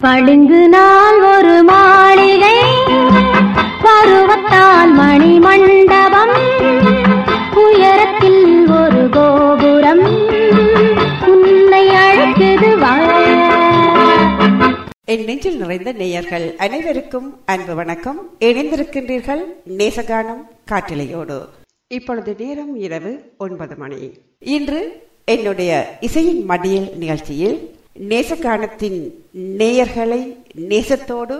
பளிங்கு நாள் ஒரு மாளிகை பருவத்தால் மணி மண்டபம் உயரத்தில் ஒரு கோபுரம் உன்னை அழைக்குது என் நெஞ்சில் நிறைந்த நேயர்கள் அனைவருக்கும் அன்பு வணக்கம். இணைந்திருக்கின்றீர்கள் நேசகானம் காட்டிலையோடு இப்பொழுது நேரம் இரவு ஒன்பது மணி. இன்று என்னுடைய இசையின் மடியில் நிகழ்ச்சியில் நேசகானத்தின் நேயர்களை நேசத்தோடு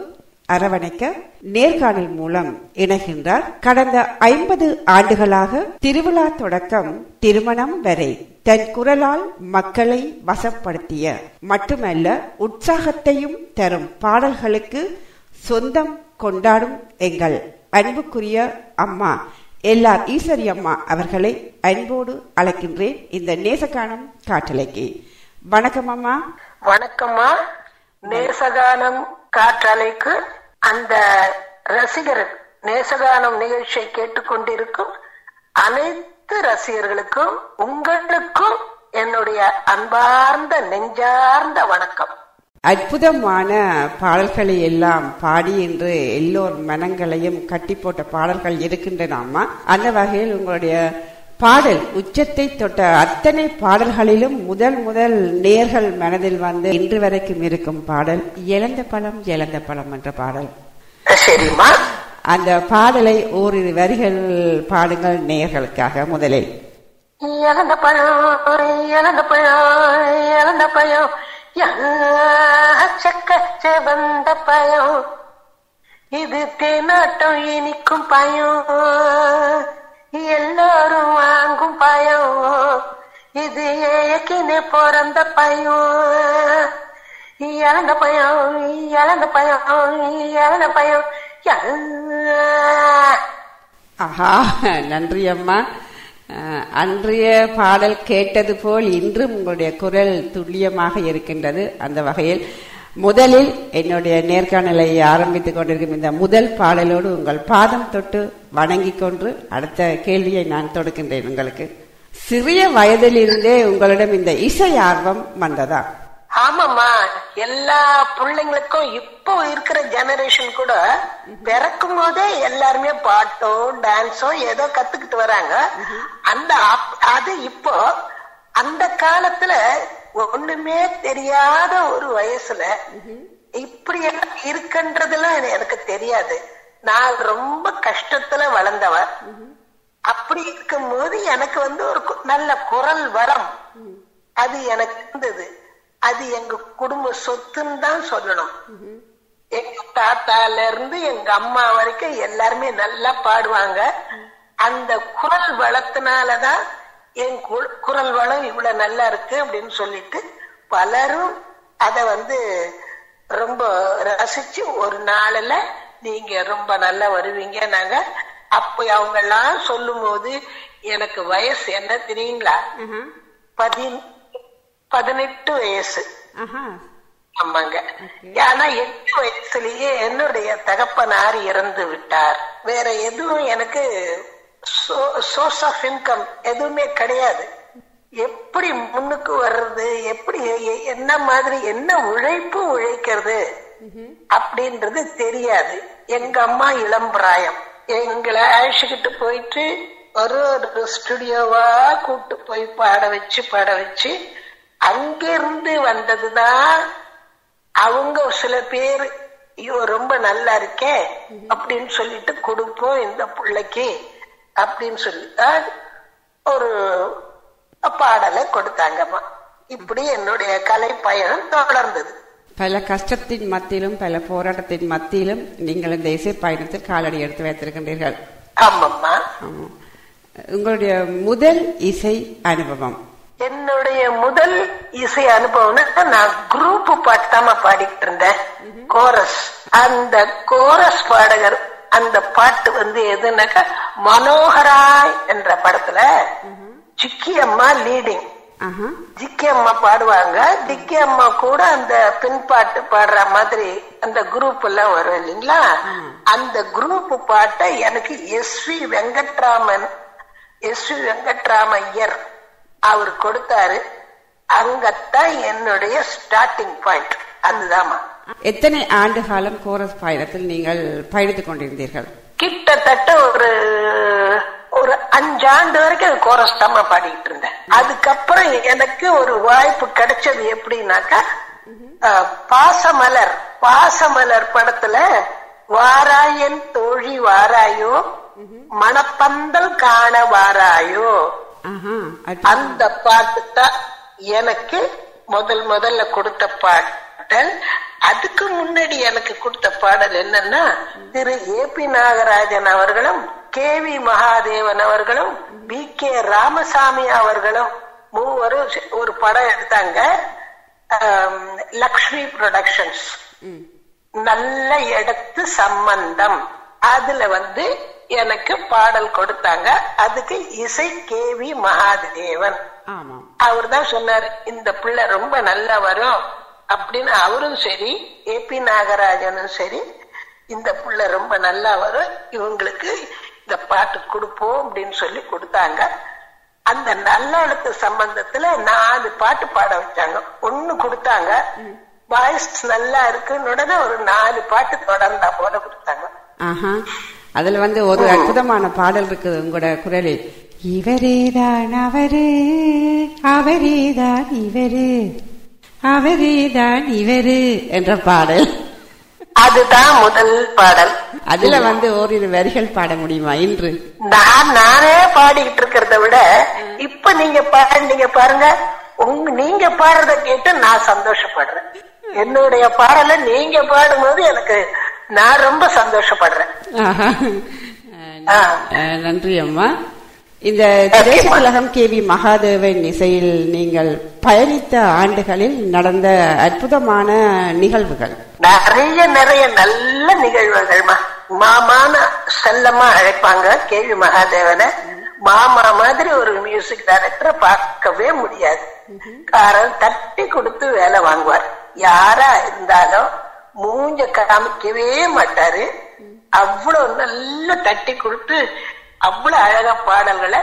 அரவணைக்க நேர்காணல் மூலம் இணைகின்றார். கடந்த ஐம்பது ஆண்டுகளாக திருவிழா தொடக்கம் திருமணம் வரை தன் குரலால் மக்களை வசப்படுத்திய மட்டுமல்ல உற்சாகத்தையும் தரும் பாடல்களுக்கு சொந்தம் கொண்டாடும் எங்கள் அன்புக்குரிய அம்மா எல்லார் ஈஸ்வரி அம்மா அவர்களை அன்போடு அழைக்கின்றேன் இந்த நேசகானம் காட்டலைக்கு வணக்கம் அம்மா. வணக்கம்மா. நேசகானம் காற்றலைக்கு அந்த ரசிகர் நேசகானம் நிகழ்ச்சியை கேட்டுக்கொண்டிருக்கும் அனைத்து ரசிகர்களுக்கும் உங்களுக்கும் என்னுடைய அன்பார்ந்த நெஞ்சார்ந்த வணக்கம். அற்புதமான பாடல்களை எல்லாம் பாடி என்று எல்லோர் மனங்களையும் கட்டி போட்ட பாடல்கள் இருக்கின்றன அந்த வகையில் உங்களுடைய பாடல் உச்சத்தை தொட்ட அத்தனை பாடல்களிலும் முதல் முதல் நேர்கள் மனதில் வந்து இன்று வரைக்கும் இருக்கும் பாடல் இழந்த பழம் இழந்த பழம் என்ற பாடல். அந்த பாடலை ஓரிரு வரிகள் பாடுங்கள் நேயர்களுக்காக முதலில். இழந்த பழம் இழந்த பழம் இழந்த பழம் செவந்த பழம்? இது தேனாட்டம் இனிக்கும் பயம். எல்லாரும் வாங்கும் பயம். இது ஏக்கினே பிறந்த பயம். இழந்த பயம் இழந்த பயம் இழந்த பயம். ஆஹா நன்றி அம்மா. அன்றைய பாடல் கேட்டது போல் இன்றும் உங்களுடைய குரல் துல்லியமாக இருக்கின்றது. அந்த வகையில் முதலில் என்னுடைய நேர்காணலை ஆரம்பித்துக் கொண்டிருக்கும் இந்த முதல் பாடலோடு உங்கள் பாதம் தொட்டு வணங்கிக் கொண்டு அடுத்த கேள்வியை நான் தொடுக்கின்றேன் உங்களுக்கு. சிறிய வயதிலிருந்தே உங்களிடம் இந்த இசை ஆர்வம் வந்ததா? ஆமாம்மா. எல்லா பிள்ளைங்களுக்கும் இப்போ இருக்கிற ஜெனரேஷன் கூட பிறக்கும் போதே எல்லாருமே பாட்டோ டான்ஸோ ஏதோ கத்துக்கிட்டு வராங்க. அந்த அப்- அது இப்போ அந்த காலத்துல ஒண்ணுமே தெரியாத ஒரு வயசுல இப்படி எல்லாம் இருக்குன்றதுலாம் எனக்கு தெரியாது. நான் ரொம்ப கஷ்டத்துல வளர்ந்தவ அப்படி இருக்கும்போது எனக்கு வந்து ஒரு நல்ல குரல் வரம். அது எனக்கு இருந்தது. அது எங்க குடும்ப சொத்துன்னு தான் சொல்லணும். எங்க தாத்தால இருந்து எங்க அம்மா வரைக்கும் எல்லாருமே நல்லா பாடுவாங்க. அந்த குரல் வளத்தினாலதான் என் குரல் வளம் இவ்வளவு நல்லா இருக்கு அப்படின்னு சொல்லிட்டு பலரும் அத வந்து ரொம்ப ரசிச்சு ஒரு நாள்ல நீங்க ரொம்ப நல்லா வருவீங்க. நாங்க அப்ப அவங்க எல்லாம் சொல்லும் போது எனக்கு வயசு என்ன தெரியுங்களா? பதின் பதினெட்டு வயசு. ஆமாங்க. ஆனா எட்டு வயசுலயே என்னுடைய தகப்பனார் இறந்து விட்டார். வேற எதுவும் எனக்கு சோர்ஸ் ஆஃப் இன்கம் எதுவுமே கிடையாது. எப்படி முன்னுக்கு வர்றது? எப்படி என்ன மாதிரி என்ன உழைப்பு உழைக்கிறது? அப்படின்றது தெரியாது. எங்க அம்மா இளம்பிராயம் எங்களை அழைச்சுக்கிட்டு போயிட்டு ஒரு ஒரு ஸ்டுடியோவா கூட்டு போய் பாட வச்சு பாட வச்சு அங்கிருந்து வந்ததுதான் அவங்க சில பேர் ஐயோ ரொம்ப நல்லா இருக்கே அப்படின்னு சொல்லிட்டு கொடுப்போம் இந்த பிள்ளைக்கு. அப்படின்னு சொல்லிதான் ஒரு பாடலை கொடுத்தாங்கம்மா. இப்படி என்னுடைய கலை பயணம் தொடர்ந்தது. பல கஷ்டத்தின் மத்தியிலும் பல போராட்டத்தின் மத்தியிலும் நீங்கள் இந்த இசை பயணத்தில் காலடி எடுத்து வைத்திருக்கின்றீர்கள். ஆமாம்மா. ஆமா. உங்களுடைய முதல் இசை அனுபவம்? என்னுடைய முதல் இசை அனுபவம்னா நான் குரூப் பாட்டு தான் பாடிக்கிட்டு இருந்தேன். கோரஸ் அந்த கோரஸ் பாடகர் அந்த பாட்டு வந்து எதுனாக்கா மனோகராய் என்ற படத்துல சிக்கி அம்மா லீடிங் ஜிக்கி அம்மா பாடுவாங்க. ஜிக்கி அம்மா கூட அந்த பின்பாட்டு பாடுற மாதிரி அந்த குரூப் எல்லாம் வரும் இல்லைங்களா? அந்த குரூப் பாட்டை எனக்கு S V Venkatraman S V Venkatramaiyer அவர் கொடுத்தாரு. அங்கத்தான் என்னுடைய ஸ்டார்டிங் பாயிண்ட் அதுதாம்மா. எத்தனை ஆண்டு காலம் கோரஸ் பயணத்தில் நீங்கள் பயணித்துக் கொண்டிருந்தீர்கள்? கிட்டத்தட்ட ஒரு ஒரு அஞ்சாண்டு வரைக்கும் அது கோரஸ் தாம்மா பாடிட்டு இருந்தேன். அதுக்கப்புறம் எனக்கு ஒரு வாய்ப்பு கிடைச்சது எப்படின்னாக்கா பாசமலர் பாசமலர் படத்துல வாராயன் தோழி வாராயோ மணப்பந்தல் காண வாராயோ. அந்த பாட்டு தான் எனக்கு முதல் முதல்ல கொடுத்த பாடல். அதுக்கு முன்னாடி எனக்கு கொடுத்த பாடல் என்னன்னா திரு ஏ பி நாகராஜன் அவர்களும் கே வி மகாதேவன் அவர்களும் பி கே ராமசாமி அவர்களும் மூவரும் ஒரு படம் எடுத்தாங்க. லக்ஷ்மி புரொடக்ஷன்ஸ். நல்ல இடத்து சம்பந்தம். அதுல வந்து எனக்கு பாடல் கொடுத்தாங்க. அதுக்கு இசை கே வி மகாதேவன். அவர் தான் சொன்னாரு இந்த பிள்ளை ரொம்ப நல்லா வரும் அப்படின்னு அவரும் சரி ஏ பி நாகராஜனும் சரி இந்த பிள்ளை ரொம்ப நல்லா வரும் இவங்களுக்கு இந்த பாட்டு கொடுப்போம் அப்படின்னு சொல்லி கொடுத்தாங்க. அந்த நல்ல எழுத்து சம்பந்தத்துல நாலு பாட்டு பாட வச்சாங்க. ஒண்ணு கொடுத்தாங்க. வாய்ஸ் நல்லா இருக்குன்னு உடனே ஒரு நாலு பாட்டு தொடர்ந்தா போல கொடுத்தாங்க. அதுல வந்து ஒரு அற்புதமான பாடல் இருக்குது உங்களோட குரலில். இவரேதான் அவரு அவரேதான் இவரு. அவரேதான் இவரு. என்ற பாடல். அதுதான் முதல் பாடல். அதுல வந்து ஓரிரு வரிகள் பாட முடியுமா? இன்று. நான் நானே பாடிக்கிட்டு இருக்கிறத விட இப்ப நீங்க பாடுனீங்க பாருங்க. உங்க நீங்க பாடுறத கேட்டு நான் சந்தோஷப்படுறேன். என்னுடைய பாடலை நீங்க பாடும்போது எனக்கு நான் ரொம்ப சந்தோஷப்படுறேன். நன்றி அம்மா. இந்த திரைசி உலகம் கே வி மகாதேவன் இசையில் நீங்கள் பயணித்த ஆண்டுகளில் நடந்த அற்புதமான நிகழ்வுகள். நிறைய நிறைய நல்ல நிகழ்வுகள்மா மாமான செல்லமா அழைப்பாங்க கேள்வி மகாதேவனை. மாமா மாதிரி ஒரு மியூசிக் டைரக்டரை பார்க்கவே முடியாது. காரணம் தட்டி கொடுத்து வேலை வாங்குவார். யாரா இருந்தாலும் மூஞ்ச காமிக்கவே மாட்டாரு. அவ்வளவு நல்ல தட்டி கொடுத்து அவ்வளவு அழகா பாடல்களை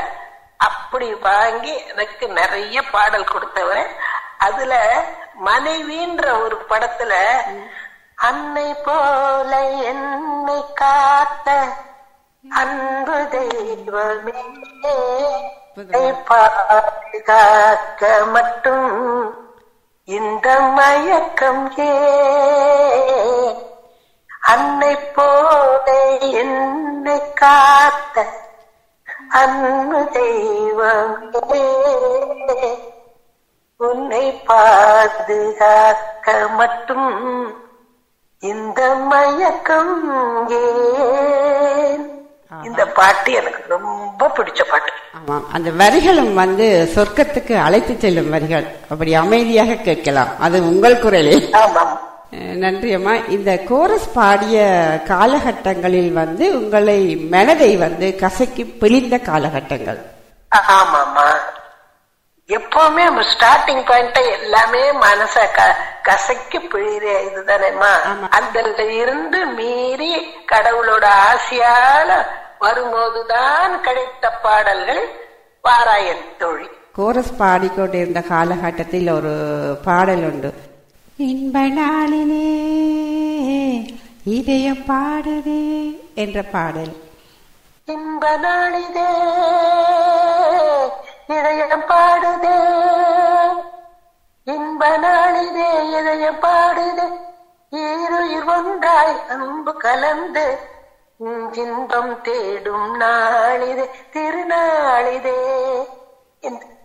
அப்படி வாங்கி எனக்கு நிறைய பாடல் கொடுத்தவர். அதுல மனைவின்ற ஒரு படத்துல அன்னை போல என்னை காத்த அன்பு தெய்வமே பாதுகாக்க மட்டும் இந்த மயக்கம் ஏ? அன்னை போல என்னை காத்த அன்பு தெய்வமே உன்னை பாதுகாக்க மட்டும் இந்த மயக்கம் இந்த பாட்டு எனக்கு ரொம்ப பிடிச்ச பாட்டு. ஆமாம் அந்த வரிகளும் வந்து சொர்க்கத்துக்கு அழைத்து செல்லும் வரிகள். அப்படி அமைதியாக கேட்கலாம். அது உங்கள் குரலில். ஆமாம். நன்றி அம்மா. இந்த கோரஸ் பாடிய காலகட்டங்களில் வந்து உங்களை மனதை வந்து கசக்கி பிழிந்த காலகட்டங்கள். ஆமாமா எப்பவுமே ஸ்டார்டிங் பாயிண்ட் எல்லாமே மனச க- கசக்கி பிழிற இதுதானேம்மா. அதுல இருந்து மீறி கடவுளோட ஆசையால வரும்போதுதான் கிடைத்த பாடல்கள் வாராயன் தோழி. கோரஸ் பாடிக்கொண்டிருந்த காலகட்டத்தில் ஒரு பாடல் உண்டு. இன்ப நாளிலே இதயம் பாடுதே என்ற பாடல். இன்ப நாளிதே இதயம் பாடுதே. இன்ப நாளிதே இதயம் பாடுதே. ஈருயிர் ஒன்றாய் அன்பு கலந்து இன்பம் தேடும் நாளிதே திருநாளிதே.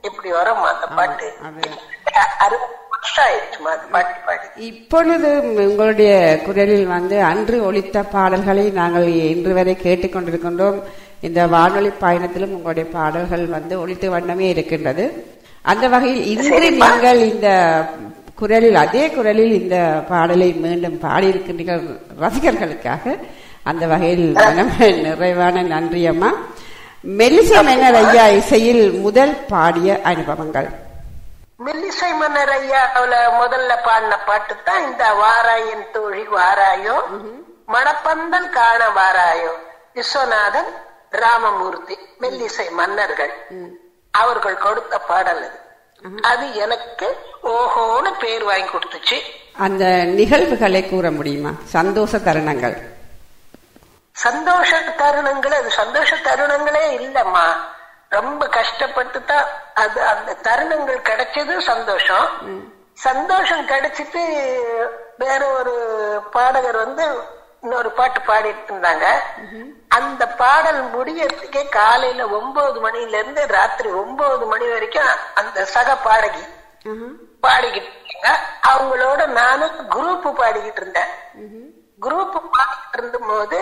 இப்படி வரும் அந்த பாட்டு? அது- இப்பொழுது உங்களுடைய குரலில் வந்து அன்று ஒலித்த பாடல்களை நாங்கள் இன்று வரை கேட்டுக்கொண்டிருக்கின்றோம் இந்த வானொலி பயணத்திலும் உங்களுடைய பாடல்கள் வந்து ஒலித்த வண்ணமே இருக்கின்றது. அந்த வகையில் இன்று நீங்கள் இந்த குரலில் அதே குரலில் இந்த பாடலை மீண்டும் பாடியிருக்கின்றீர்கள் ரசிகர்களுக்காக. அந்த வகையில் நிறைவான நன்றி அம்மா. ஐயா இசையில் முதல் பாடிய அனுபவங்கள். மெல்லிசை மன்னர் ஐயாவுல முதல்ல பாடின பாட்டு தான் இந்த வாராயன் தோழி வாராயோ மணப்பந்தல் காண வாராயோ விஸ்வநாதன் ராமமூர்த்தி மெல்லிசை மன்னர்கள். அவர்கள் கொடுத்த பாடல் அது. அது எனக்கு ஓஹோன்னு பேர் வாங்கி கொடுத்துச்சு. அந்த நிகழ்வுகளை கூற முடியுமா? சந்தோஷ தருணங்கள். சந்தோஷ தருணங்கள் அது சந்தோஷ தருணங்களே இல்லம்மா. ரொம்ப கஷ்டப்பட்டு தான் அது அந்த தருணங்கள் கிடைச்சது சந்தோஷம். சந்தோஷம் கிடைச்சிட்டு வேற ஒரு பாடகர் வந்து இன்னொரு பாட்டு பாடிட்டு இருந்தாங்க. அந்த பாடல் முடியறதுக்கே காலையில ஒன்பது மணில இருந்து ராத்திரி ஒன்பது மணி வரைக்கும் அந்த சக பாடகி பாடிக்கிட்டு இருந்தாங்க. அவங்களோட நானும் குரூப் பாடிக்கிட்டு இருந்தேன். குரூப் பாடிக்கிட்டு இருந்தபோது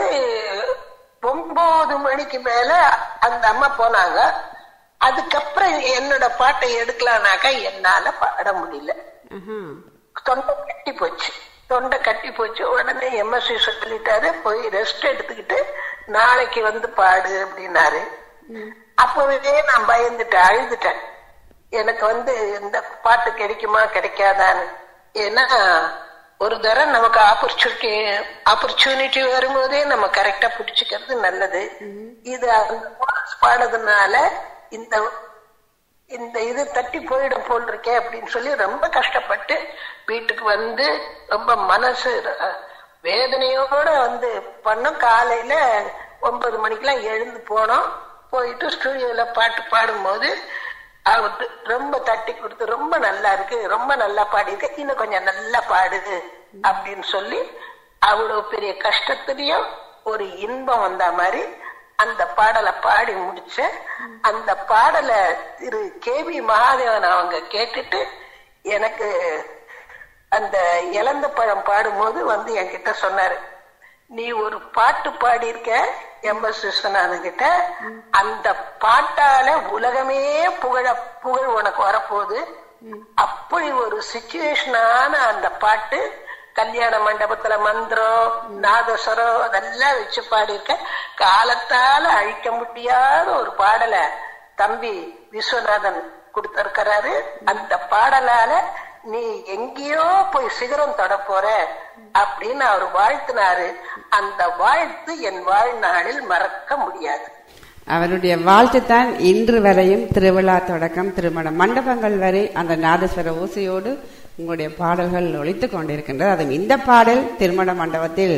ஒன்பது மணிக்கு மேல அந்த அம்மா போனாங்க. அதுக்கப்புறம் என்னோட பாட்டை எடுக்கலாம்னாக்கா என்னால பாட முடியல. தொண்டை கட்டி போச்சு. தொண்டை கட்டி போச்சு. உடனே எம்எஸ்சி சொல்லிட்டாரு போய் ரெஸ்ட் எடுத்துக்கிட்டு நாளைக்கு வந்து பாடு அப்படின்னாரு. அப்பவே நான் பயந்துட்டேன் அழுதுட்டேன். எனக்கு வந்து இந்த பாட்டு கிடைக்குமா கிடைக்காதான்னு. ஏன்னா ஒரு தடவை நமக்கு ஆப்பர்ச்சுனிட்டி ஆப்பர்ச்சுனிட்டி வரும்போதே நம்ம கரெக்டா பிடிச்சுக்கிறது நல்லது. இது பாடுறதுனால இந்த இந்த இது தட்டி போயிடும் போல் இருக்கே அப்படின்னு சொல்லி ரொம்ப கஷ்டப்பட்டு வீட்டுக்கு வந்து ரொம்ப மனசு வேதனையோட வந்து பண்ணோம். காலையில ஒன்பது மணிக்கெல்லாம் எழுந்து போனோம். போயிட்டு ஸ்டுடியோல பாட்டு பாடும்போது ரொம்ப தட்டி கொடுத்து ரொம்ப நல்லா இருக்கு ரொம்ப நல்லா பாடியிருக்க இன்னும் கொஞ்சம் நல்லா பாடுது அப்படின்னு சொல்லி அவ்வளவு பெரிய கஷ்டத்துலயும் ஒரு இன்பம் வந்த மாதிரி அந்த பாடலை பாடி முடிச்ச அந்த பாடலை திரு கே வி மகாதேவன் அவங்க கேட்டுட்டு எனக்கு அந்த இளந்த பழம் பாடும்போது வந்து என்கிட்ட சொன்னாரு. நீ ஒரு பாட்டு பாடியிருக்க எம் எஸ் விஸ்வநாதன் கிட்ட. அந்த பாட்டால உலகமே புகழ புகழ் உனக்கு வரப்போகுது. அப்படி ஒரு சுச்சுவேஷனான அந்த பாட்டு கல்யாண மண்டபத்துல மந்திரம் நாதஸ்வரம் அதெல்லாம் வச்சு பாடியிருக்க. காலத்தால அழிக்க முடியாத ஒரு பாடலை தம்பி விஸ்வநாதன் கொடுத்திருக்கிறாரு. அந்த பாடலால நீ எங்கேயோ போய் சிகரம் தொட போற அப்படின்னு அவர் வாழ்த்தினாரு. அந்த வாழ்த்து என் வாழ்நாளில் மறக்க முடியாது. அவருடைய வாழ்த்து தான் இன்று வரையும் திருவிழா தொடக்கம் திருமண மண்டபங்கள் வரை அந்த நாதஸ்வர ஓசையோடு உங்களுடைய பாடல்கள் ஒலித்துக் கொண்டிருக்கின்றது. அதுவும் இந்த பாடல் திருமண மண்டபத்தில்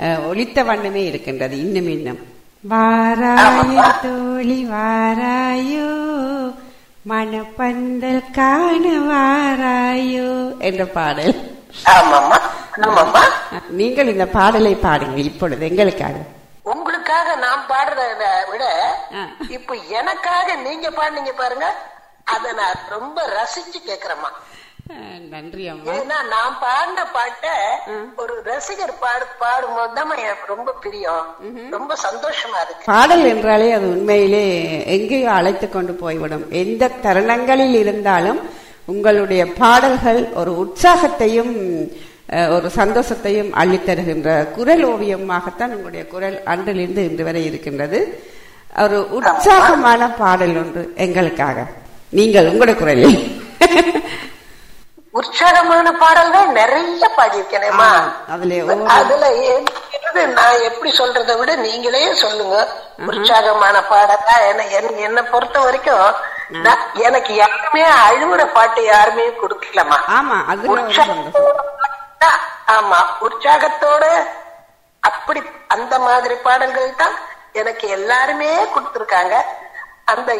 அஹ், ஒலித்த வண்ணமே இருக்கின்றது. இன்னும் இன்னும். வாராயோ தோழி வாராயோ. மணப்பந்தல் காண வாராயோ என்ற பாடல். ஆமாம்மா ஆமாம்மா. நீங்கள் இந்த பாடலை பாடுங்க இப்பொழுது எங்களுக்காக. உங்களுக்காக நான் பாடுறத விட. இப்ப எனக்காக நீங்க பாடுனீங்க பாருங்க அத நான் ரொம்ப ரசிச்சு கேக்குறேம்மா. நன்றி அம்மா. ஏன்னா நான் பாடின பாட்ட ஒரு ரசிகர் பாடு பாடும்போது தான் எனக்கு ரொம்ப பிரியம். ரொம்ப சந்தோஷமா இருக்கு. பாடல் என்றாலே அது உண்மையிலே எங்கேயோ அழைத்து கொண்டு போய்விடும். எந்த தருணங்களில் இருந்தாலும் உங்களுடைய பாடல்கள் ஒரு உற்சாகத்தையும் ஒரு சந்தோஷத்தையும் அள்ளித்தருகின்ற குரல் ஓவியமாகத்தான் உங்களுடைய குரல் அன்றிலிருந்து இன்று வரை இருக்கின்றது. ஒரு உற்சாகமான பாடல் ஒன்று எங்களுக்காக. நீங்கள் உங்களுடைய குரலில். உற்சாகமான பாடல்கள் நிறைய பாடியிருக்கேனேம்மா ஆமா, அதுல நான் எப்படி சொல்றதை விட நீங்களே சொல்லுங்க. உற்சாகமான பாடலா? என்ன பொறுத்த வரைக்கும் எனக்கு யாருமே அழுகுற பாட்டு யாருமே கொடுக்கலமா ஆமா. உற்சாகத்தோட அப்படி அந்த மாதிரி பாடல்கள் தான் எனக்கு எல்லாருமே கொடுத்திருக்காங்க. அந்த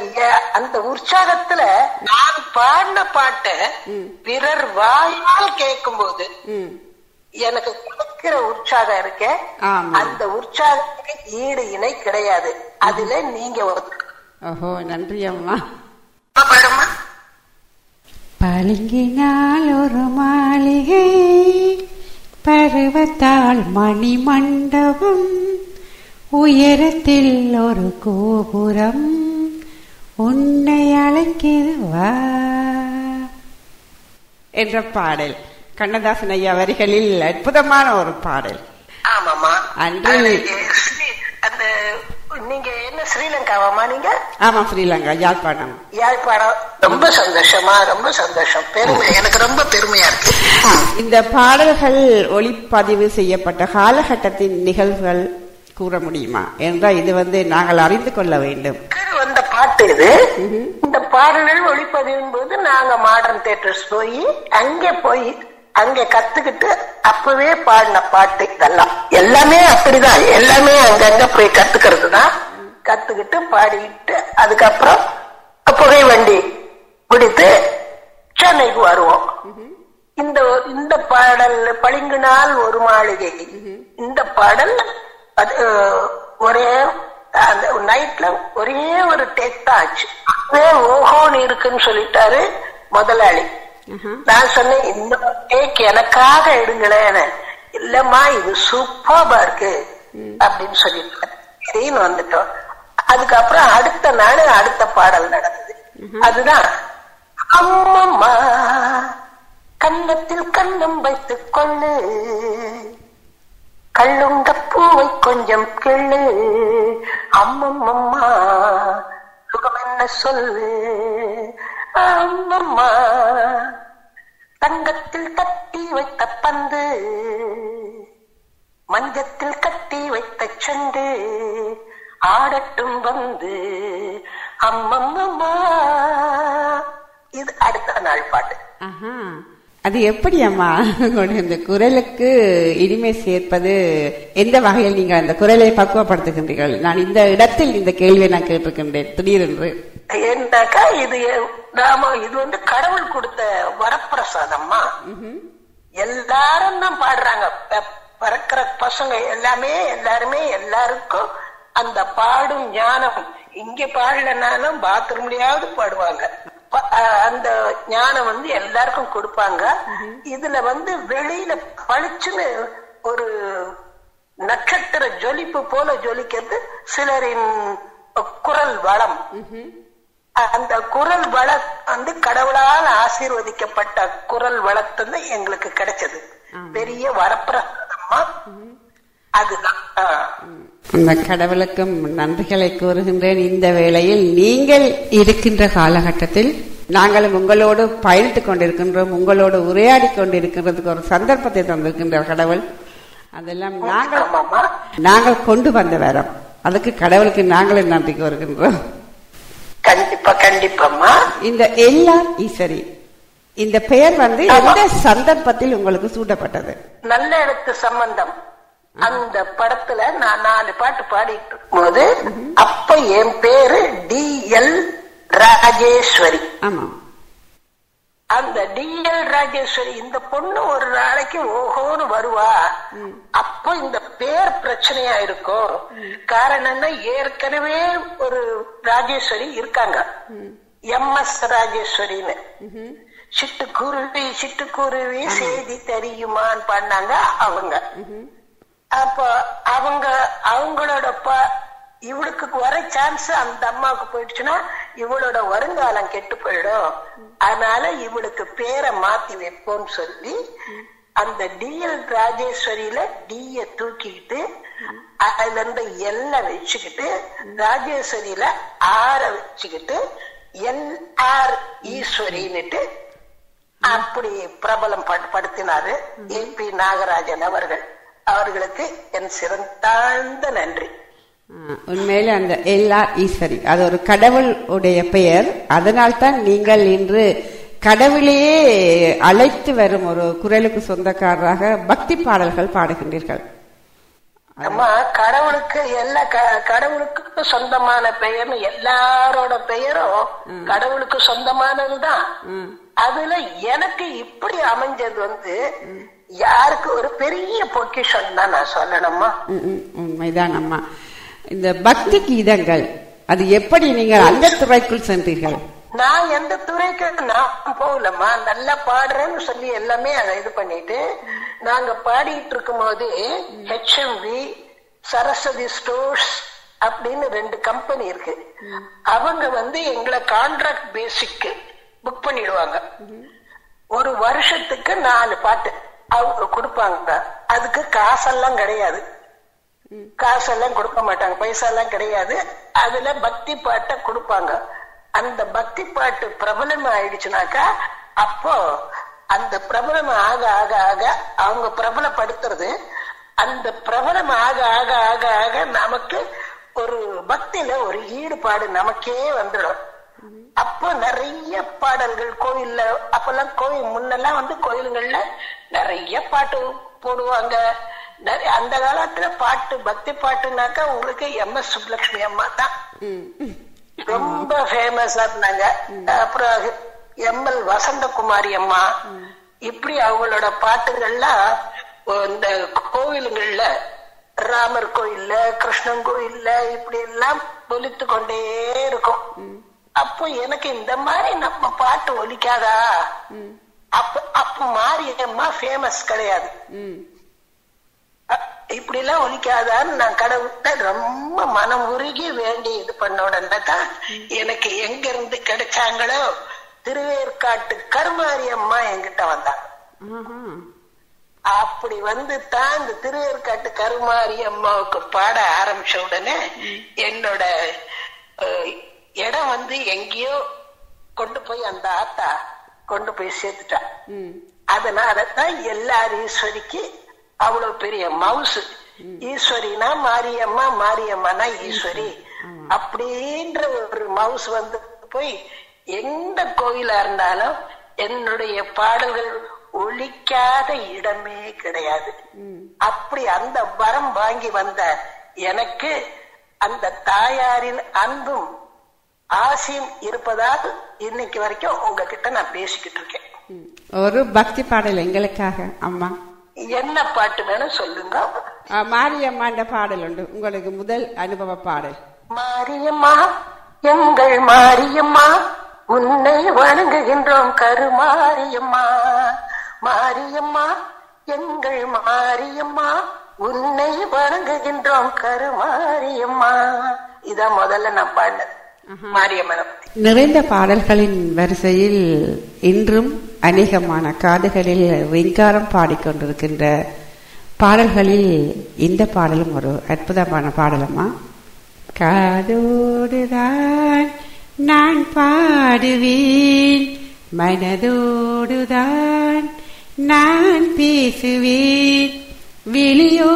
அந்த உற்சாகத்துல நான் பாடின பாட்டை பிறர் வாயால் கேட்கும்போது ம். எனக்கு கொடுக்கிற உற்சாகம் இருக்கே. அந்த உற்சாகத்துக்கு ஈடு இணை கிடையாது. அதுல நீங்க ஓஹோ நன்றி அம்மா. பாடுமா? பளிங்கினால் ஒரு மாளிகை பருவத்தால் மணி மண்டபம் உயரத்தில் ஒரு கோபுரம் உன்னை அழைக்கிறது வா. என்ற பாடல். கண்ணதாசன் ஐயா வரிகளில் அற்புதமான ஒரு பாடல். ஆமாமா அன்று- அந்த நீங்க என்ன ஸ்ரீலங்காவாமா நீங்க? ஆமா ஸ்ரீலங்கா யாழ்ப்பாணம். யாழ்ப்பாணம். ரொம்ப சந்தோஷமா ரொம்ப சந்தோஷம். பெருமை எனக்கு ரொம்ப பெருமையா இருக்கு. இந்த பாடல்கள் ஒளிப்பதிவு செய்யப்பட்ட காலகட்டத்தின் நிகழ்வுகள் கூற முடியுமா? என்றால் இது வந்து நாங்கள் அறிந்து கொள்ள வேண்டும். பாட்டு இது இந்த பாடல்கள் ஒளிப்பதிவின் போது நாங்க மாடர்ன் தியேட்டர்ஸ் போய் அங்கே போய் அங்க கத்துக்கிட்டு அப்பவே பாடின பாட்டு இதெல்லாம். எல்லாமே அப்படிதான். எல்லாமே அங்கங்க போய் கத்துக்கிறது தான் கத்துக்கிட்டு பாடிட்டு அதுக்கப்புறம் புகை வண்டி பிடித்து சென்னைக்கு வருவோம். இந்த இந்த பாடல் பளிங்கு நாள் ஒரு மாளிகை. இந்த பாடல் அது ஒரே அந்த நைட்ல ஒரே ஒரு டேக் தான் ஆச்சு. அதே ஓஹோன்னு இருக்குன்னு சொல்லிட்டாரு முதலாளி. நான் சொன்னேன் இந்த டேக் எனக்காக எடுங்களேன்னு இல்லம்மா இது சூப்பர்பா இருக்கு அப்படின்னு சொல்லிட்டாரு. சரின்னு வந்துட்டோம். அதுக்கப்புறம் அடுத்த நாள் அடுத்த பாடல் நடந்தது. அதுதான் அம்மம்மா கன்னத்தில் கண்ணம் வைத்துக் கொள்ளு. கள்ளுண்ட பூவை கொஞ்சம் கிள்ளு அம்மம்மம்மா சுகம் என்ன சொல்லு. அம்மம்மா தங்கத்தில் கட்டி வைத்த பந்து. மஞ்சத்தில் கட்டி வைத்த செண்டு. ஆடட்டும் வந்து அம்மம்மம்மா இது அடுத்த நாள் பாட்டு. அது எப்படி அம்மா இந்த குரலுக்கு இனிமை சேர்ப்பது எந்த வகையில் நீங்கள் அந்த குரலை பக்குவப்படுத்துகின்றீர்கள்? நான் இந்த இடத்தில் இந்த கேள்வியை நான் கேட்டிருக்கின்றேன். திடீரென்று. ஏன்னாக்கா இது? நாம இது வந்து கடவுள் கொடுத்த வரப்பிரசாதம்மா. எல்லாரும் தான் பாடுறாங்க. பிறக்கிற பசங்க எல்லாமே எல்லாருமே எல்லாருக்கும் அந்த பாடும் ஞானம் இங்க பாடலனாலும் பாத்ரூம்லயாவது பாடுவாங்க. அந்த ஞானம் வந்து எல்லாருக்கும் கொடுப்பாங்க. இதுல வந்து வெளியில பளிச்சுன்னு ஒரு நட்சத்திர ஜொலிப்பு போல ஜொலிக்கிறது சிலரின் குரல் வளம். அந்த குரல் வள வந்து கடவுளால் ஆசீர்வதிக்கப்பட்ட குரல் வளர்த்தது எங்களுக்கு கிடைச்சது. பெரிய வரப்பிரசாதமா. அந்த கடவுளுக்கும் நன்றிகளை கூறுகின்றேன். இந்த வேளையில் நீங்கள் இருக்கின்ற காலகட்டத்தில் நாங்களும் உங்களோடு பயணித்துக் கொண்டிருக்கின்றோம். உங்களோடு உரையாடி கொண்டிருக்கின்றதுக்கு ஒரு சந்தர்ப்பத்தை தந்திருக்கின்ற கடவுள். அதெல்லாம் நாங்கள் நாங்கள் கொண்டு வந்த வரம். அதுக்கு கடவுளுக்கு நாங்களே நன்றி கூறுகின்றோம். கண்டிப்பா கண்டிப்பாம்மா. இந்த எல்லாம் ஈஸ்வரி இந்த பெயர் வந்து எந்த சந்தர்ப்பத்தில் உங்களுக்கு சூட்டப்பட்டது. நல்ல இடத்து சம்பந்தம். அந்த படத்துல நான் நாலு பாட்டு பாடிட்டு இருக்கும்போது அப்ப என் பேரு டி எல் ராஜேஸ்வரி. அந்த டிஎல் ராஜேஸ்வரி இந்த பொண்ணு ஒரு நாளைக்கு ஓஹோன்னு வருவா. அப்போ இந்த பேர் பிரச்சனையா இருக்கும் காரணம்னா ஏற்கனவே ஒரு ராஜேஸ்வரி இருக்காங்க. எம் எஸ் ராஜேஸ்வரின்னு. சிட்டுக்குருவி சிட்டுக்குருவி செய்தி தெரியுமான்னு பண்ணாங்க அவங்க. அப்ப அவங்க அவங்களோட இவளுக்கு வர சான்ஸ் அந்த அம்மாவுக்கு போயிடுச்சுன்னா இவளோட வருங்காலம் கெட்டு போயிடும். அதனால இவளுக்கு பேரை மாத்தி வைப்போம்னு சொல்லி அந்த டிஎல் ராஜேஸ்வரியில டிய தூக்கிக்கிட்டு அதுல இருந்து எல்ல வச்சுக்கிட்டு ராஜேஸ்வரியில ஆற வச்சுக்கிட்டு எல் ஆர் ஈஸ்வரின்னுட்டு அப்படி பிரபலம் படுத்தினாரு. ஏ பி நாகராஜன் அவர்கள். அவர்களுக்கு என் சிறந்தாழ்ந்த நன்றி. உண்மையிலே அந்த எல்லா ஈஸ்வரி அது ஒரு கடவுள் உடைய பெயர். அதனால் தான் நீங்கள் இன்று கடவுளையே அழைத்து வரும் ஒரு குரலுக்கு சொந்தக்காரராக பக்தி பாடல்கள் பாடுகின்றீர்கள். அம்மா கடவுளுக்கு எல்லா கடவுளுக்கு சொந்தமான பெயர்னு எல்லாரோட பெயரும் கடவுளுக்கு சொந்தமானதுதான். அதுல எனக்கு இப்படி அமைஞ்சது வந்து யாருக்கு ஒரு பெரிய பொக்கிஷம் தான் நான் சொல்லணுமா? உண்மைதான் அம்மா. இந்த பக்தி கீதங்கள் அது எப்படி நீங்கள் அந்த துறைக்குள் சென்றீர்கள்? நான் எந்த துறைக்கு நான் போகலம்மா. நல்லா பாடுறேன்னு சொல்லி எல்லாமே அதை இது பண்ணிட்டு நாங்க பாடிட்டு இருக்கும் போது ஹெச்எம்வி சரஸ்வதி ஸ்டோர்ஸ் அப்படின்னு ரெண்டு கம்பெனி இருக்கு. அவங்க வந்து எங்களை கான்ட்ராக்ட் பேசிக்கு புக் பண்ணிடுவாங்க. ஒரு வருஷத்துக்கு நாலு பாட்டு. அவங்க கொடுப்பாங்க அதுக்கு காசெல்லாம் கிடையாது. காசெல்லாம் கொடுக்க மாட்டாங்க. பைசா எல்லாம் கிடையாது. அதுல பக்தி பாட்டை கொடுப்பாங்க. அந்த பக்தி பாட்டு பிரபலம் ஆயிடுச்சுனாக்கா அப்போ அந்த பிரபலம் ஆக ஆக ஆக அவங்க பிரபலப்படுத்துறது. அந்த பிரபலம் ஆக ஆக ஆக ஆக நமக்கு ஒரு பக்தியில ஒரு ஈடுபாடு நமக்கே வந்துடும். அப்போ நிறைய பாடல்கள் கோயில்ல அப்பெல்லாம் கோயில் முன்னெல்லாம் வந்து கோயிலுங்கள்ல நிறைய பாட்டு போடுவாங்க. நிறைய அந்த காலத்துல பாட்டு பக்தி பாட்டுனாக்கா உங்களுக்கு எம் எஸ் சுப்லட்சுமி அம்மா தான். ரொம்ப ஃபேமஸா இருந்தாங்க. அப்புறம் எம்.எல். வசந்தகுமாரி அம்மா. இப்படி அவங்களோட பாட்டுகள்லாம் இந்த கோவிலுங்கள்ல ராமர் கோயில்ல கிருஷ்ணன் கோயில்ல இப்படி எல்லாம் ஒலித்து கொண்டே இருக்கும். அப்போ எனக்கு இந்த மாதிரி நம்ம பாட்டு ஒலிக்காதா? அப்ப அப்ப மாரியம்மா ஃபேமஸ் கிடையாது. இப்படி எல்லாம் ஒலிக்காதான்னு நான் கடவுள்கிட்ட ரொம்ப மனம் உருகி வேண்டி இது பண்ண உடனே தான் எனக்கு எங்க இருந்து கிடைச்சாங்களோ திருவேற்காட்டு கருமாரி அம்மா என்கிட்ட வந்தாங்க. அப்படி வந்து தான் இந்த திருவேற்காட்டு கருமாரி அம்மாவுக்கு பாட ஆரம்பிச்ச உடனே என்னோட இடம் வந்து எங்கேயோ கொண்டு போய் அந்த ஆத்தா கொண்டு போய் சேர்த்துட்டா ம். அதனாலதான் எல்லார் ஈஸ்வரிக்கு அவ்வளவு பெரிய மவுசு. ஈஸ்வரினா மாரியம்மா மாரியம்மனா ஈஸ்வரி. அப்படின்ற ஒரு மவுஸ் வந்து போய் எந்த கோயிலா இருந்தாலும் என்னுடைய பாடல்கள் ஒழிக்காத இடமே கிடையாது. அப்படி அந்த வரம் வாங்கி வந்த எனக்கு அந்த தாயாரின் அன்பும் ஆசையும் இருப்பதாக இன்னைக்கு வரைக்கும் உங்ககிட்ட நான் பேசிக்கிட்டு இருக்கேன். ஒரு பக்தி பாடல் எங்களுக்காக அம்மா. என்ன பாட்டு வேணும் சொல்லுங்க மாரியம்மாண்ட பாடல் உண்டு உங்களுக்கு முதல் அனுபவ பாடல் மாரியம்மா எங்கள் மாரியம்மா உன்னை வணங்குகின்றோம் கருமாரியம்மா மாரியம்மா எங்கள் மாரியம்மா உன்னை வணங்குகின்றோம் கருமாரியம்மா இதான் முதல்ல நான் பாடினது நிறைந்த பாடல்களின் வரிசையில் இன்றும் அநேகமான காதுகளில் வெங்காரம் பாடிக்கொண்டிருக்கின்ற பாடல்களில் இந்த பாடலும் ஒரு அற்புதமான பாடலம்மா காதோடுதான் நான் பாடுவேன் மனதோடுதான் நான் பேசுவேன் விழியோடுதான்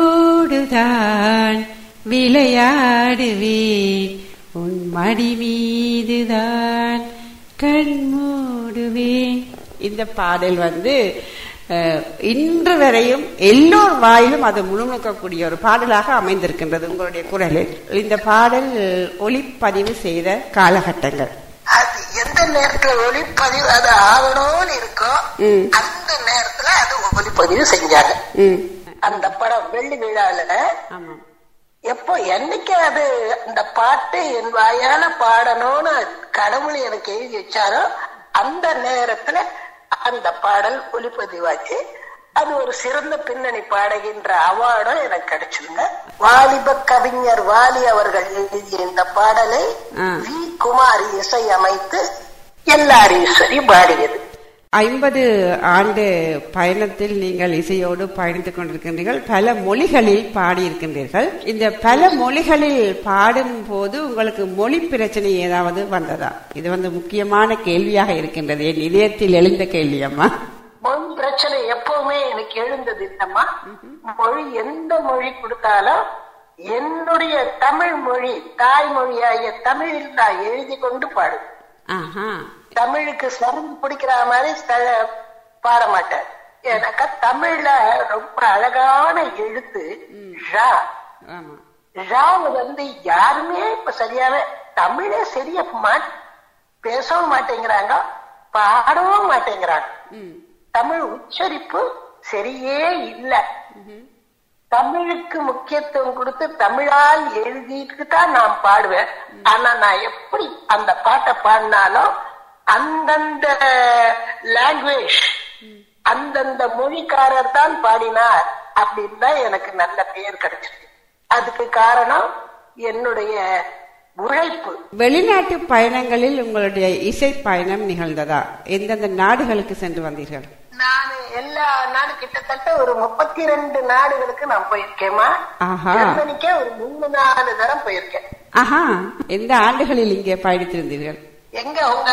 விளையாடுவேன். உன் மடி மீதுதான் கண் மூடுவேன். இந்த பாடல் வந்து இன்று வரையும் எல்லோர் வாயிலும் அது முழுமுக்கக்கூடிய ஒரு பாடலாக அமைந்திருக்கின்றது உங்களுடைய குரலில். இந்த பாடல் ஒளிப்பதிவு செய்த காலகட்டங்கள். அது எந்த நேரத்துல ஒளிப்பதிவு அது ஆகணும்னு இருக்கோ. அந்த நேரத்துல அது ஒளிப்பதிவு செஞ்சாங்க. அந்த படம் வெள்ளி விழால எப்போ என்னைக்கு அது அந்த பாட்டு என் வாயால பாடணும்னு கடவுள் எனக்கு எழுதி வச்சாரோ அந்த நேரத்துல அந்த பாடல் ஒளிப்பதிவாச்சு. அது ஒரு சிறந்த பின்னணி பாடுகின்ற அவார்டும் எனக்கு கிடைச்சதுங்க வாலிப கவிஞர் வாலி அவர்கள் எழுதிய இந்த பாடலை. வி குமார் இசை அமைத்து எல்லார் ஈஸ்வரி பாடியது. ஐம்பது ஆண்டு பயணத்தில் நீங்கள் இசையோடு பயணித்துக் கொண்டிருக்கின்றீர்கள். பல மொழிகளில் பாடியிருக்கின்றீர்கள். இந்த பல மொழிகளில் பாடும் போது உங்களுக்கு மொழி பிரச்சனை ஏதாவது வந்ததா? இது வந்து முக்கியமான கேள்வியாக இருக்கின்றது. என் இதயத்தில் எழுந்த கேள்வி அம்மா. மொழி பிரச்சனை எப்பவுமே எனக்கு எழுந்தது இல்லம்மா மொழி எந்த மொழி கொடுத்தாலும் என்னுடைய தமிழ் மொழி தாய்மொழியாகிய தமிழில் நான் எழுதி கொண்டு பாடுவேன். தமிழுக்கு சருந்து பிடிக்கிற மாதிரி பாட மாட்டேன் ஏன்னாக்கா தமிழ்ல ரொம்ப அழகான எழுத்து ஆமா. ழாவு வந்து யாருமே இப்ப சரியாவே தமிழே சரியா மா பேசவும் மாட்டேங்கிறாங்க பாடவும் மாட்டேங்கிறாங்க. தமிழ் உச்சரிப்பு சரியே இல்ல. தமிழுக்கு முக்கியத்துவம் கொடுத்து தமிழால் எழுதிட்டு தான் நான் பாடுவேன். ஆனா நான் எப்படி அந்த பாட்டை பாடினாலும் அந்தந்த லாங்குவேஜ் அந்தந்த மொழிக்காரர் தான் பாடினார் அப்படின்னு தான் எனக்கு நல்ல பெயர் கிடைச்சிருக்கு. அதுக்கு காரணம் என்னுடைய உழைப்பு. வெளிநாட்டு பயணங்களில் உங்களுடைய இசை பயணம் நிகழ்ந்ததா? எந்தெந்த நாடுகளுக்கு சென்று வந்தீர்கள்? நான் எல்லா நாடு கிட்டத்தட்ட ஒரு முப்பத்தி ரெண்டு நாடுகளுக்கு நான் போயிருக்கேமா. ஜெர்மனிக்கே ஒரு மூணு நாலு தரம் போயிருக்கேன். ஆஹா எந்த ஆண்டுகளில் இங்கே பயணித்திருந்தீர்கள்? எங்க உங்க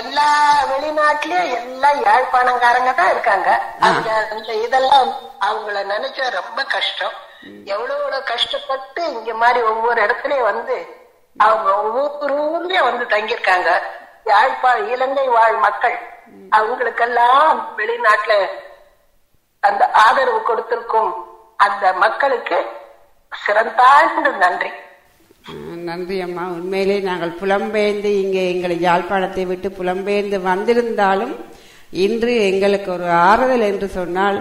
எல்லா வெளிநாட்டுலயும் எல்லாம் யாழ்ப்பாணங்காரங்க தான் இருக்காங்க. அந்த இதெல்லாம் அவங்கள நினைச்சா ரொம்ப கஷ்டம். எவ்வளவு எவ்வளவு கஷ்டப்பட்டு இங்க மாதிரி ஒவ்வொரு இடத்துலயும் வந்து அவங்க ஒவ்வொரு ஊர்லயும் வந்து தங்கியிருக்காங்க. யாழ்ப்பா இலங்கை வாழ் மக்கள் அவங்களுக்கெல்லாம் வெளிநாட்டுல அந்த ஆதரவு கொடுத்திருக்கும் அந்த மக்களுக்கு சிறந்தாழ்ந்த நன்றி. நன்றி அம்மா. உண்மையிலே நாங்கள் புலம்பெயர்ந்து இங்கே எங்களை யாழ்ப்பாணத்தை விட்டு புலம்பெயர்ந்து வந்திருந்தாலும் இன்று எங்களுக்கு ஒரு ஆறுதல் என்று சொன்னால்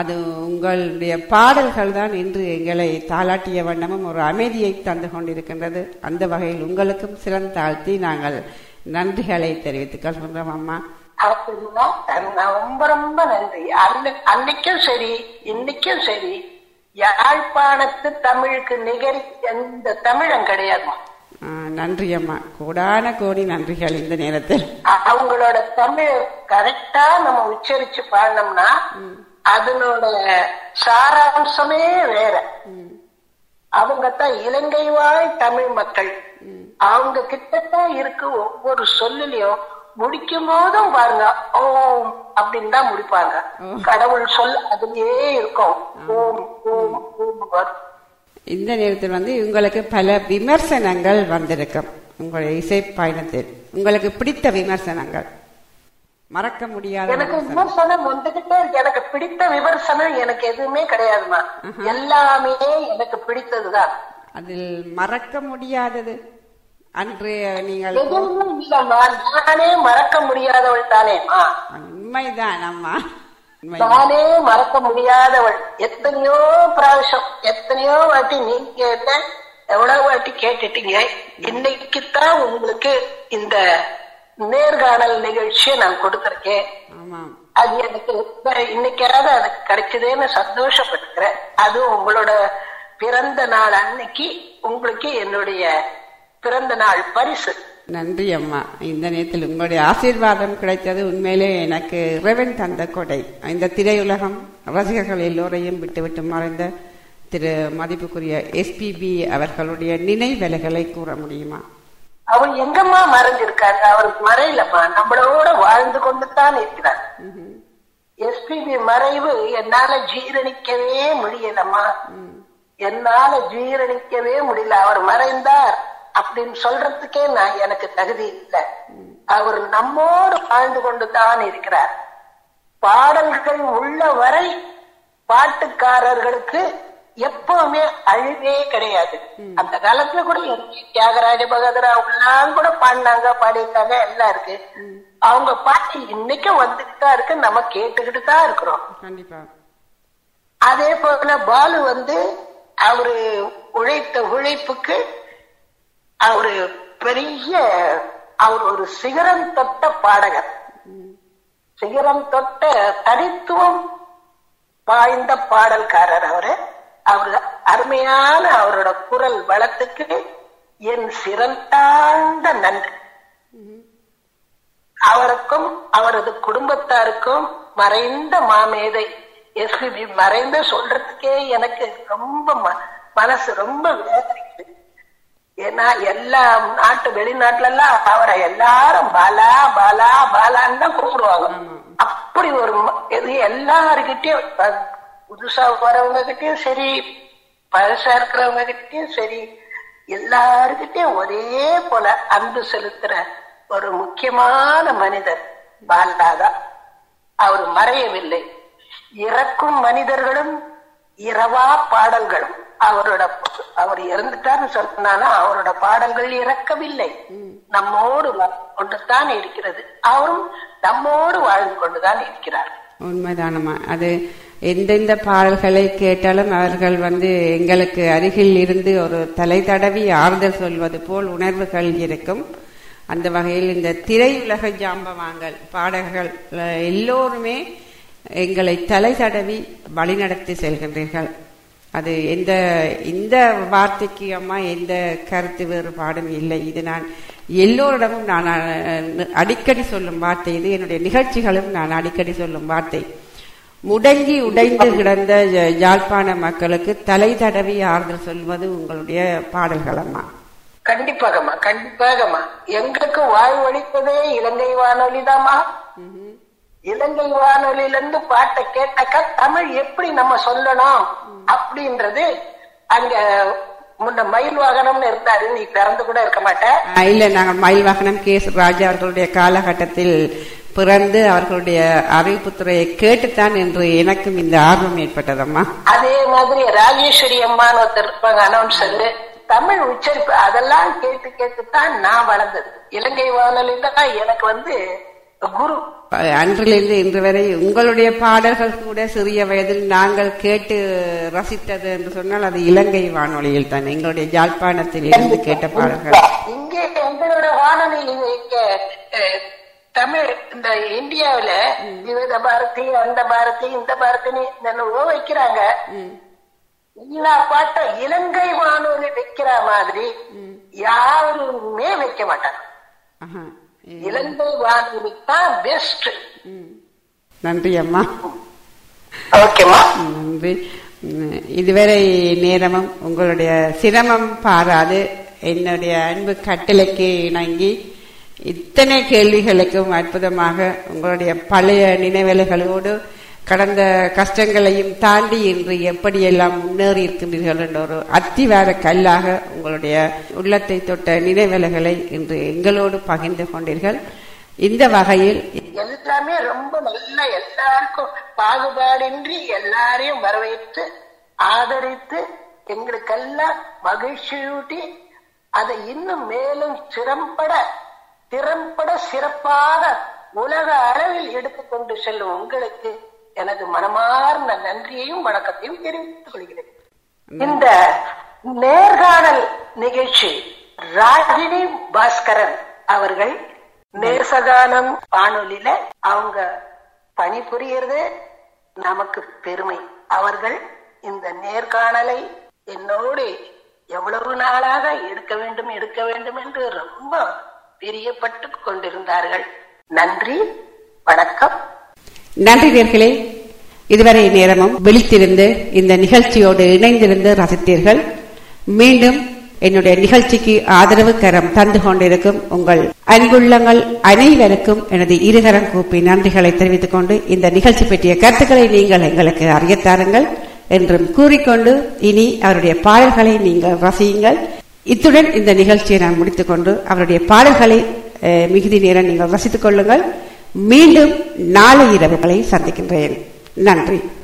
அது உங்களுடைய பாடல்கள் தான் இன்று எங்களை தாளாட்டிய வண்ணமும் ஒரு அமைதியை தந்து கொண்டிருக்கின்றது. அந்த வகையில் உங்களுக்கும் சிறந்தாழ்த்தி நாங்கள் நன்றிகளை தெரிவித்துக் கொள்கின்றோம் அம்மா ரொம்ப ரொம்ப நன்றி. அன்னை- அன்னைக்கும் சரி இன்னைக்கும் சரி யாழ்ப்பாணத்து தமிழுக்கு நிகர் எந்த தமிழம் கிடையாதுமா நன்றி அம்மா. கோடான கோடி நன்றிகள் இந்த நேரத்தில். அவங்களோட தமிழ் கரெக்டா நம்ம உச்சரிச்சு பாடினோம்னா அதனோட சாராம்சமே வேற. அவங்க தான் இலங்கை வாழ் தமிழ் மக்கள். அவங்க கிட்டத்தான் இருக்கு ஒவ்வொரு சொல்லிலையும் முடிக்கும் போதும் பாருங்க ஓம் அப்படின்னு தான் முடிப்பாங்க. கடவுள் சொல் அதுலயே இருக்கும். ஓம் ஓம் ஓம் வரும் இந்த நேரத்தில் வந்து உங்களுக்கு பல விமர்சனங்கள் வந்திருக்கும். உங்களுடைய இசை பயணத்தில். உங்களுக்கு பிடித்த விமர்சனங்கள். மறக்க முடியாத எனக்கு விமர்சனம். வந்துகிட்டே இருக்கு. எனக்கு பிடித்த விமர்சனம் எனக்கு எதுவுமே கிடையாதுமா. எல்லாமே எனக்கு பிடித்ததுதான் அதில் மறக்க முடியாதது. அன்று நீங்கள் நானே மறக்க முடியாதவள் தானேம்மா உண்மைதான். அம்மா. நானே மறக்க முடியாதவள். எத்தனையோ பிராവശ്யம் எத்தனையோ வாட்டி நீங்க என்ன எவ்வளவு வாட்டி கேட்டுட்டீங்க. இன்னைக்குத்தான் உங்களுக்கு இந்த நேர்காணல் நிகழ்ச்சியை நான் கொடுத்திருக்கேன். அது எனக்கு இன்னைக்காவது அதுக்கு கிடைச்சதேன்னு சந்தோஷப்பட்டுக்கிறேன் அது உங்களோட பிறந்த நாள் அன்னைக்கு உங்களுக்கு என்னுடைய பிறந்த நாள் பரிசு. நன்றி அம்மா. இந்த நேரத்தில் உங்களுடைய ஆசீர்வாதம் கிடைத்தது உண்மையிலே எனக்கு இறைவன் தந்த கொடை. இந்த திரையுலகம் ரசிகர்கள் எல்லோரையும் விட்டுவிட்டு மறைந்த திரு மதிப்புக்குரிய எஸ்பிபி அவர்களுடைய நினைவலைகளை கூற முடியுமா? அவர் எங்கம்மா மறைஞ்சிருக்காரு அவர் மறையிலம்மா. நம்மளோட வாழ்ந்து கொண்டு தான் இருக்கிறார் எஸ்பிபி மறைவு என்னால ஜீரணிக்கவே முடியலம்மா. என்னால ஜீரணிக்கவே முடியல. அவர் மறைந்தார் அப்படின்னு சொல்றதுக்கே நான் எனக்கு தகுதி இல்லை. அவர் நம்மோடு வாழ்ந்து கொண்டு தான் இருக்கிறார். பாடல்கள் உள்ள வரை பாட்டுக்காரர்களுக்கு எப்பவுமே அழிவே கிடையாது. அந்த காலத்துல கூட. தியாகராஜ பகதர் அவங்கெல்லாம் கூட பாடினாங்க பாடியிருக்காங்க எல்லாம் இருக்கு. அவங்க பாட்டு இன்னைக்கும் வந்துட்டு தான் இருக்கு நம்ம கேட்டுக்கிட்டு தான் இருக்கிறோம். அதே போல பாலு வந்து அவரு உழைத்த உழைப்புக்கு அவரு பெரிய அவர் ஒரு சிகரம் தொட்ட பாடகர். சிகரம் தொட்ட தனித்துவம் வாய்ந்த பாடல்காரர் அவரு. அவரு அருமையான அவரோட குரல் வளத்துக்கு என் சிறந்தாழ்ந்த நன்றி. அவருக்கும் அவரது குடும்பத்தாருக்கும் மறைந்த மாமேதை எஸ்பிபி மறைந்து சொல்றதுக்கே எனக்கு ரொம்ப மனசு ரொம்ப வேதனைக்குது. ஏன்னா எல்லா நாட்டு வெளிநாட்டுல எல்லாம் அவரை எல்லாரும் பாலா பாலா பாலான்னு தான் கூப்பிடுவாங்க அப்படி ஒரு இது எல்லாருக்கிட்டையும் புதுசா வரவங்க கிட்டயும் சரி பழசா இருக்கிறவங்க கிட்டயும் சரி எல்லாருக்கிட்டையும் ஒரே போல அன்பு செலுத்துற ஒரு முக்கியமான மனிதர் பாலாதான் அவர் மறையவில்லை. இறக்கும் மனிதர்களும் இரவா பாடல்களும் அவரோட அவர் இறந்துட்டார்னு சொன்னாலும் அவரோட பாடல்கள் இறக்கவில்லை. நம்மோடு கொண்டுதான் இருக்கிறது. அவரும் நம்மோடு வாழ்ந்து கொண்டுதான் இருக்கிறார். உண்மைதானம்மா. அது எந்தெந்த பாடல்களை கேட்டாலும் அவர்கள் வந்து எங்களுக்கு அருகில் இருந்து ஒரு தலை தடவி ஆறுதல் சொல்வது போல் உணர்வுகள் இருக்கும். அந்த வகையில் இந்த திரையுலக ஜாம்பவாங்கள் பாடகர்கள் எல்லோருமே எங்களை தலை தடவி வழிநடத்தி செல்கின்றீர்கள். அது எந்த இந்த வார்த்தைக்கு அம்மா எந்த கருத்து வேறுபாடும் இல்லை. இது நான் எல்லோரிடமும் நான் அடிக்கடி சொல்லும் வார்த்தை இது. என்னுடைய நிகழ்ச்சிகளும் நான் அடிக்கடி சொல்லும் வார்த்தை. முடங்கி உடைந்து கிடந்த யாழ்ப்பாண மக்களுக்கு தலை தடவி ஆறுதல் சொல்வது உங்களுடைய பாடல்கள் அம்மா கண்டிப்பாகம்மா கண்டிப்பாகம்மா. எங்களுக்கு வாழ்வழிப்பதே இலங்கை வானொலிதாம்மா. இலங்கை வானொலியில இருந்து பாட்டை கேட்டாக்கா தமிழ் எப்படி நம்ம சொல்லணும் அப்படின்றது அங்க முன்ன மயில் வாகனம்னு இருந்தாரு நீ பிறந்து கூட இருக்க மாட்ட. ஆஹ் இல்ல நாங்கள் மயில் வாகனம் கே ராஜா அவர்களுடைய காலகட்டத்தில் பிறந்து அவர்களுடைய அறிவிப்புத்துறையை கேட்டுத்தான் என்று எனக்கும் இந்த ஆர்வம் ஏற்பட்டதம்மா அதே மாதிரி ராஜேஸ்வரி அம்மான்னு ஒருத்தர் இருப்பாங்க அனௌன்சர் தமிழ் உச்சரிப்பு அதெல்லாம் கேட்டு கேட்டுத்தான் நான் வளர்ந்தது. இலங்கை வானொலி தான் எனக்கு வந்து குரு. அன்றிலிருந்து இன்று வரை உங்களுடைய பாடல்கள் கூட சிறிய வயதில் நாங்கள் கேட்டு ரசித்தது என்று சொன்னால் அது இலங்கை வானொலியில் தான். எங்களுடைய யாழ்ப்பாணத்தில் இருந்து கேட்ட பாடல்கள். இங்கே எங்களோட வானொலி தமிழ் இந்த இந்தியாவுல விவித பாரதி அந்த பாரதி இந்த பாரதின்னு என்னவோ வைக்கிறாங்க. எல்லா பாட்டும் இலங்கை வானொலி வைக்கிற மாதிரி யாருமே வைக்க மாட்டாங்க. இலங்கை வானொலி தான் பெஸ்ட். நன்றி அம்மா. ஓகேமா நன்றி. இதுவரை நேரமும் உங்களுடைய சிரமம் பாராது. என்னுடைய அன்பு கட்டளைக்கு இணங்கி இத்தனை கேள்விகளுக்கும் அற்புதமாக உங்களுடைய பழைய நினைவலைகளோடு கடந்த கஷ்டங்களையும் தாண்டி இன்று எப்படியெல்லாம் முன்னேறி இருக்கின்றீர்கள் என்ற ஒரு அத்திவார கல்லாக உங்களுடைய உள்ளத்தை தொட்ட நினைவலைகளை இன்று எங்களோடு பகிர்ந்து கொண்டீர்கள். இந்த வகையில் எல்லாமே ரொம்ப நல்ல எல்லாருக்கும் பாகுபாடின்றி எல்லாரையும் வரவேற்று ஆதரித்து எங்களுக்கெல்லாம் மகிழ்ச்சியூட்டி அதை இன்னும் மேலும் சிறம்பட திறம்பட சிறப்பாக உலக அளவில் எடுத்துக்கொண்டு செல்லும் உங்களுக்கு எனது மனமார்ந்த நன்றியையும் வணக்கத்தையும் தெரிவித்துக் கொள்கிறேன். இந்த நேர்காணல் நிகழ்ச்சி ராகினி பாஸ்கரன் அவர்கள் நேசகானம் வானொலியில அவங்க பணிபுரியறது நமக்கு பெருமை. அவர்கள் இந்த நேர்காணலை என்னோடு எவ்வளவு நாளாக எடுக்க வேண்டும் எடுக்க வேண்டும் என்று ரொம்ப பிரியப்பட்டு கொண்டிருந்தார்கள். நன்றி வணக்கம். நன்றி நேர்களே இதுவரை நேரமும் விழித்திருந்து இந்த நிகழ்ச்சியோடு இணைந்திருந்து ரசித்தீர்கள். மீண்டும் என்னுடைய நிகழ்ச்சிக்கு ஆதரவு கரம் தந்து கொண்டிருக்கும் உங்கள் அன்புள்ளங்கள் அனைவருக்கும் எனது இருகரம் கூப்பி நன்றிகளை தெரிவித்துக் கொண்டு இந்த நிகழ்ச்சி பற்றிய கருத்துக்களை நீங்கள் எங்களுக்கு அறியத்தாருங்கள் என்றும் கூறிக்கொண்டு இனி அவருடைய பாடல்களை நீங்கள் ரசியுங்கள். இத்துடன் இந்த நிகழ்ச்சியை நான் முடித்துக்கொண்டு அவருடைய பாடல்களை மிகுதி நேரம் நீங்கள் ரசித்துக் கொள்ளுங்கள். மீண்டும் நாளை இரவுகளை சந்திக்கின்றேன். நன்றி.